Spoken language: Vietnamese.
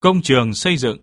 công trường xây dựng.